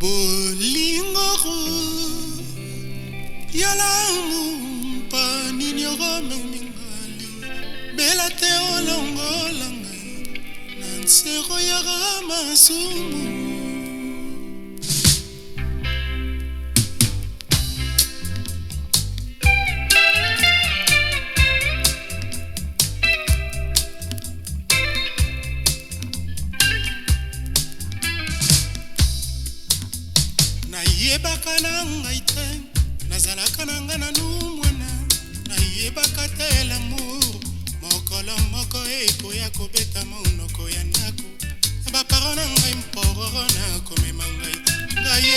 bolingogo yalamu mpanini okomemingale bela te olongolanga na nseko yaka masumu ekoya kobeta monoko ya ndako na baparo na ngai mpororo na komema ngai ngai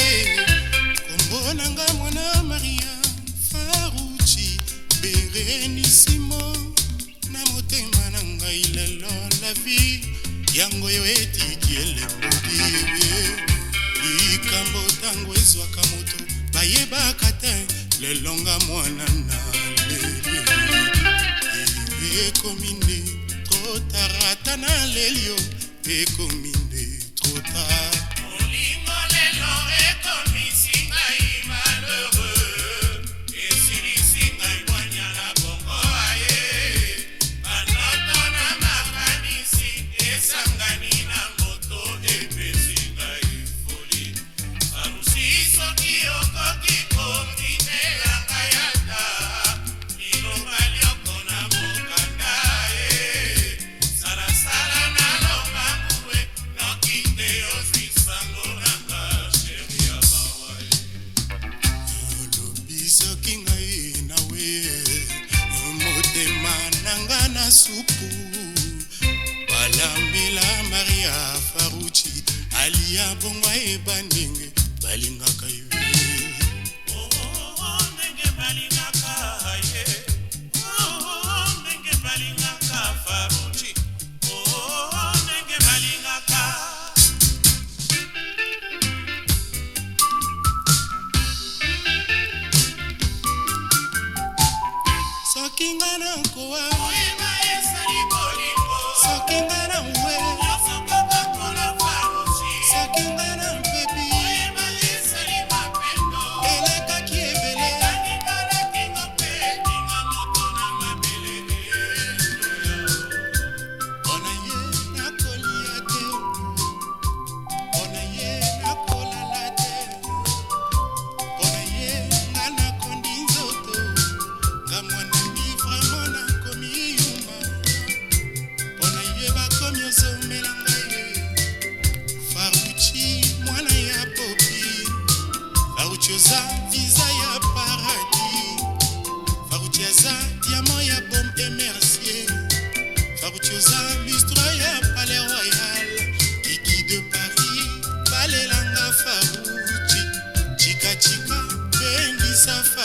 kombo na ngai mwana maria faruci berenisimo na motema na ngai lelo la vie yango oyo etiki elembodi likambo ntango ezwaka moto bayebaka te lelonga mwana na leli ekomi nde tarata na lelio ekomi aliya bongo ayeba ndenge balingaka ye suffer.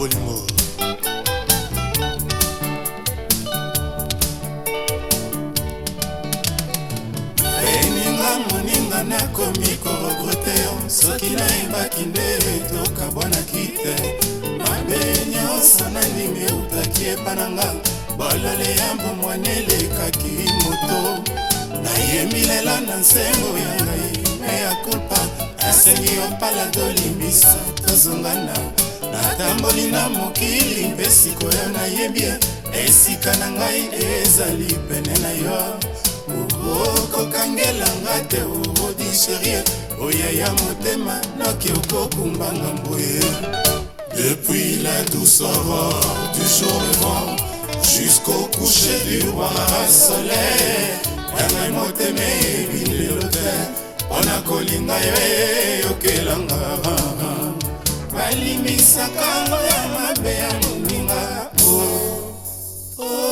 bolingo eninga moninga nakomi koregrete soki nayebaki nde tokabwanaki te mabe nyonso nandimi eutaki epa na nga bolole ya mbongwana elekaki moto nayembi lela na nsengo ya ngai me ya kulpa asengi opala tolimbisa tozongana atamboli na mokili mpe sikoyo nayebi esika na ngai ezali pene na yo okokangelanga te orodi sherie oya ya motema noki okokumbanga mboye depuis la douce aurore du jour levant jusqu'au coucher du roi soleil yangai motema eyebi lelo te mpo na kolinga yo eyokelanga balimbisaka ngo ya mabe ya moninga o oh. oh.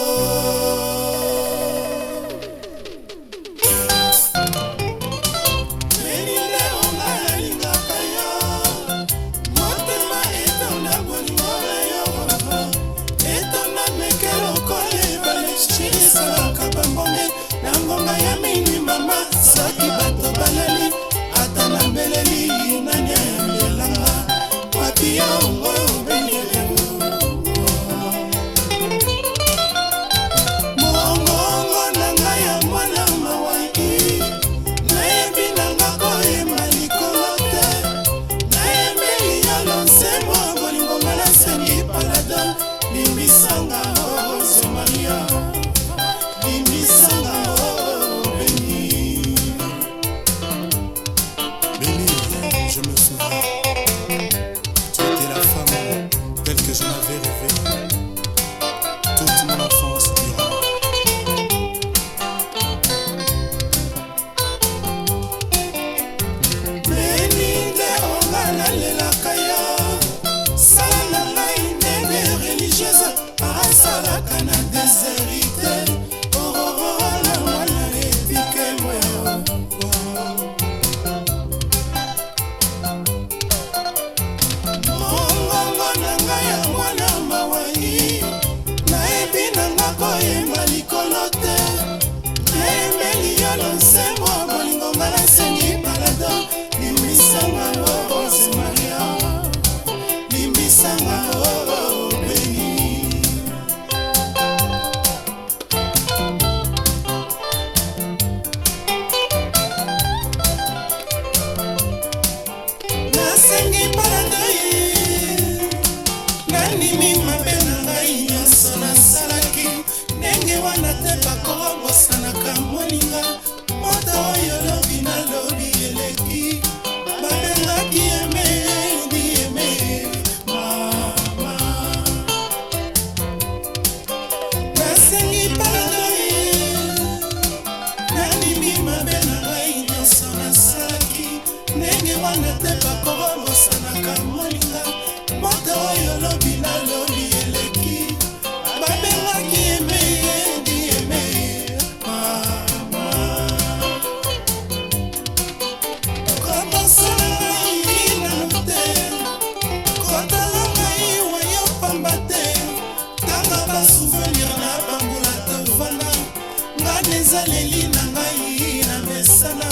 eza leli na ngai na mesana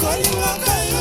kolingaka yo